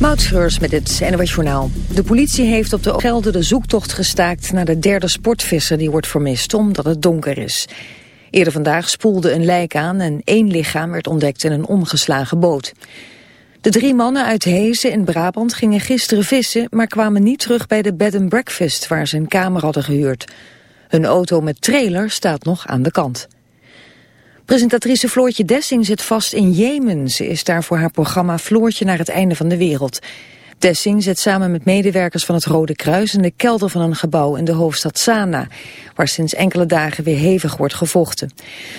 Moutschreurs met het NOS Journaal. De politie heeft op de Gelder de zoektocht gestaakt naar de derde sportvisser die wordt vermist omdat het donker is. Eerder vandaag spoelde een lijk aan en één lichaam werd ontdekt in een omgeslagen boot. De drie mannen uit Hezen in Brabant gingen gisteren vissen, maar kwamen niet terug bij de bed and breakfast waar ze een kamer hadden gehuurd. Hun auto met trailer staat nog aan de kant. Presentatrice Floortje Dessing zit vast in Jemen. Ze is daar voor haar programma Floortje naar het einde van de wereld. Dessing zit samen met medewerkers van het Rode Kruis in de kelder van een gebouw in de hoofdstad Sanaa, waar sinds enkele dagen weer hevig wordt gevochten.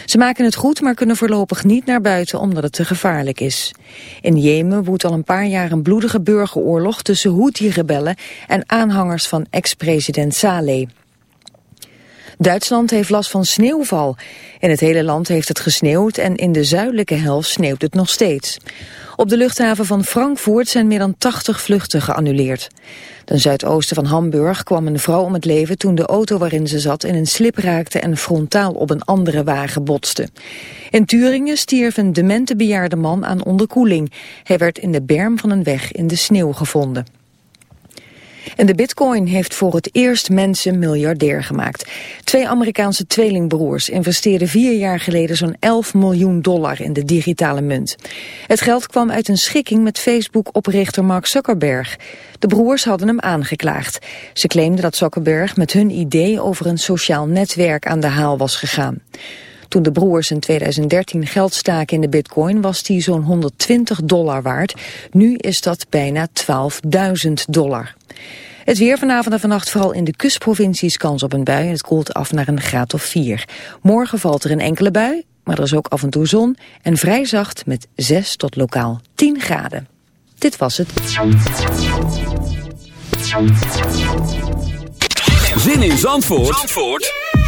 Ze maken het goed, maar kunnen voorlopig niet naar buiten omdat het te gevaarlijk is. In Jemen woedt al een paar jaar een bloedige burgeroorlog tussen Houthi-rebellen en aanhangers van ex-president Saleh. Duitsland heeft last van sneeuwval. In het hele land heeft het gesneeuwd en in de zuidelijke helft sneeuwt het nog steeds. Op de luchthaven van Frankfurt zijn meer dan 80 vluchten geannuleerd. Ten zuidoosten van Hamburg kwam een vrouw om het leven toen de auto waarin ze zat in een slip raakte en frontaal op een andere wagen botste. In Turingen stierf een demente bejaarde man aan onderkoeling. Hij werd in de berm van een weg in de sneeuw gevonden. En de bitcoin heeft voor het eerst mensen miljardair gemaakt. Twee Amerikaanse tweelingbroers investeerden vier jaar geleden zo'n 11 miljoen dollar in de digitale munt. Het geld kwam uit een schikking met Facebook-oprichter Mark Zuckerberg. De broers hadden hem aangeklaagd. Ze claimden dat Zuckerberg met hun idee over een sociaal netwerk aan de haal was gegaan. Toen de broers in 2013 geld staken in de bitcoin was die zo'n 120 dollar waard. Nu is dat bijna 12.000 dollar. Het weer vanavond en vannacht vooral in de kustprovincies kans op een bui. Het koelt af naar een graad of 4. Morgen valt er een enkele bui, maar er is ook af en toe zon. En vrij zacht met 6 tot lokaal 10 graden. Dit was het. Zin in Zandvoort, Zandvoort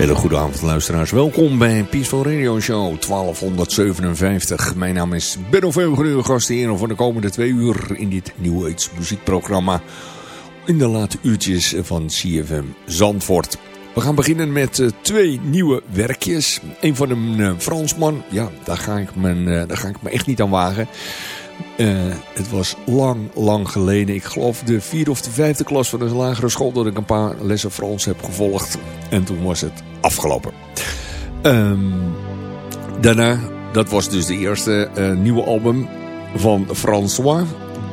Hele goede avond luisteraars. Welkom bij Peaceful Radio Show 1257. Mijn naam is Benno Veugel, gastheer voor de komende twee uur in dit nieuwe muziekprogramma. In de late uurtjes van CFM Zandvoort. We gaan beginnen met uh, twee nieuwe werkjes. Een van een uh, Fransman. Ja, daar ga, ik me, uh, daar ga ik me echt niet aan wagen. Het was lang, lang geleden. Ik geloof de vierde of de vijfde klas van de lagere school... dat ik een paar lessen Frans heb gevolgd. En toen was het afgelopen. Um, daarna, dat was dus de eerste uh, nieuwe album van François.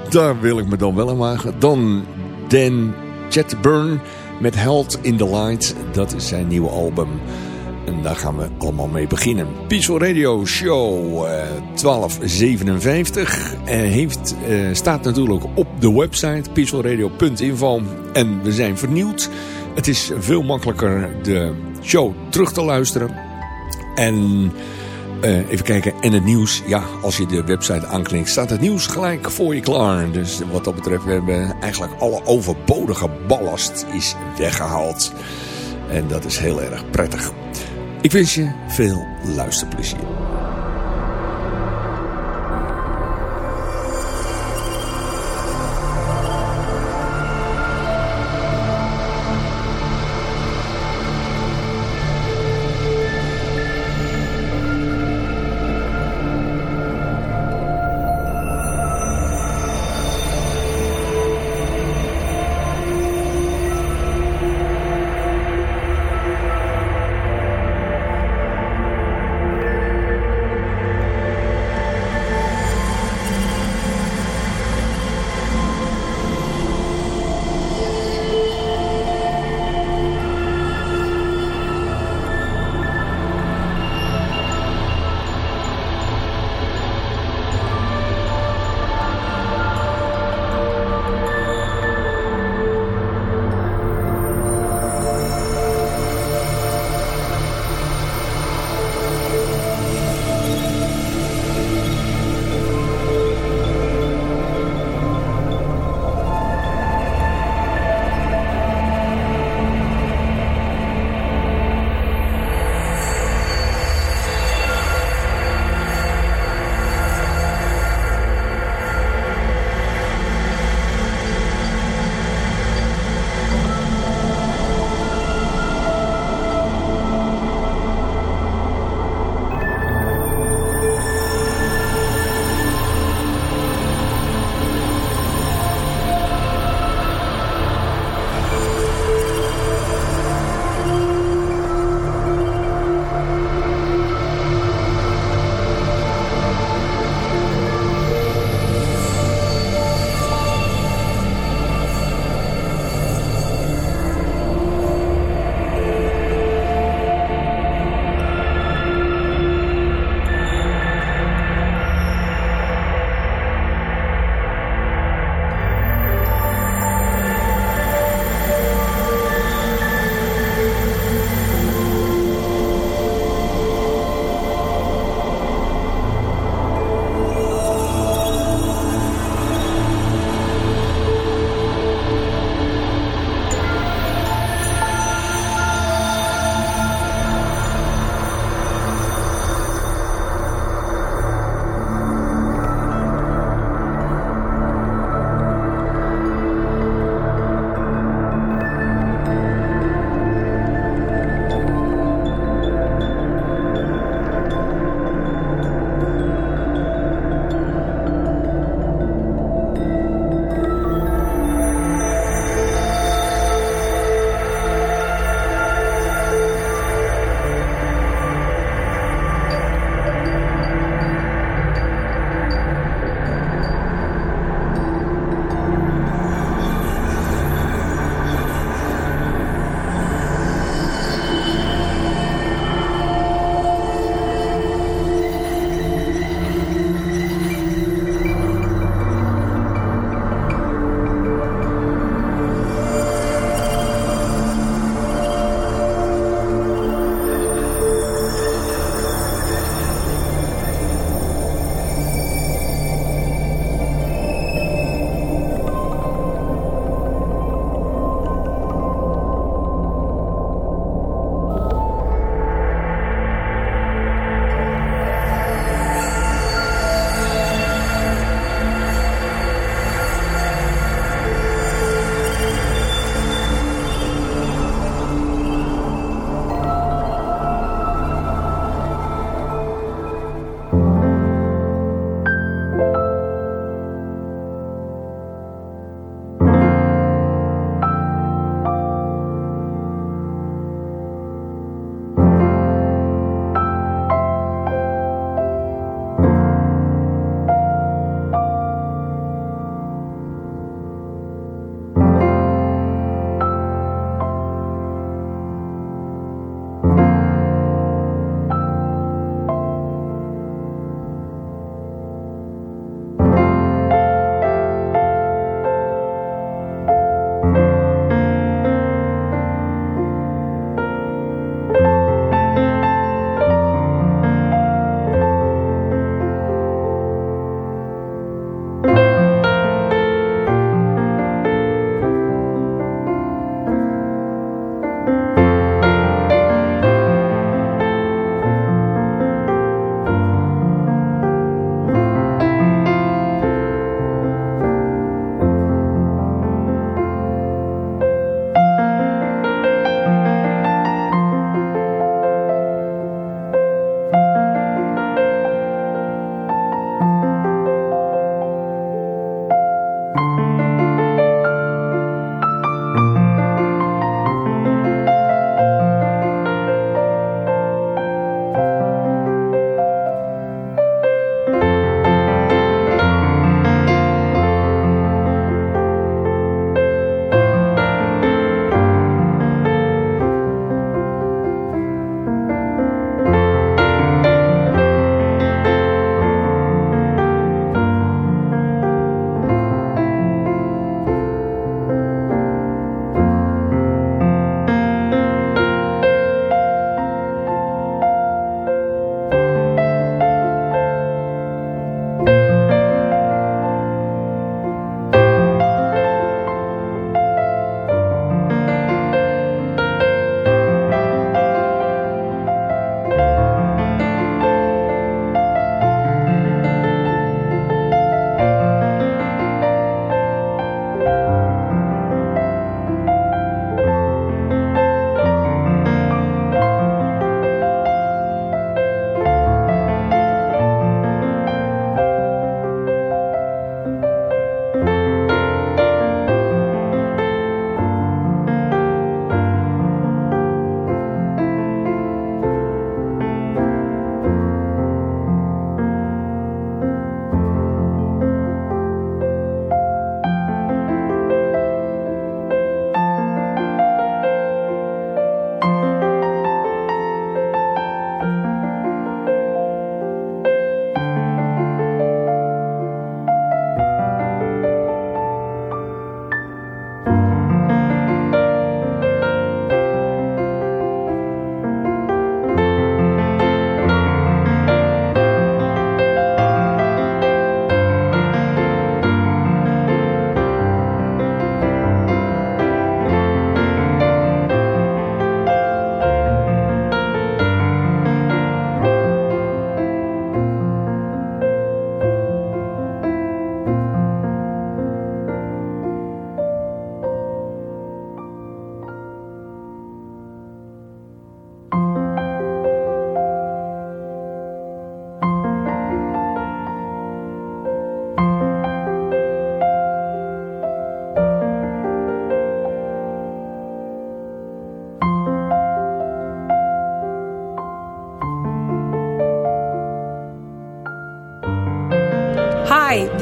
Daar wil ik me dan wel aan wagen. Dan Dan Chatburn met Held in the Light. Dat is zijn nieuwe album. En daar gaan we allemaal mee beginnen. Peaceful Radio Show uh, 1257 uh, heeft, uh, staat natuurlijk op de website peacefulradio.info. En we zijn vernieuwd. Het is veel makkelijker de show terug te luisteren. En uh, even kijken. En het nieuws. Ja, als je de website aanklinkt staat het nieuws gelijk voor je klaar. Dus wat dat betreft we hebben eigenlijk alle overbodige ballast is weggehaald. En dat is heel erg prettig. Ik wens je veel luisterplezier.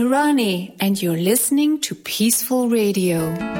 This Kirani, and you're listening to Peaceful Radio.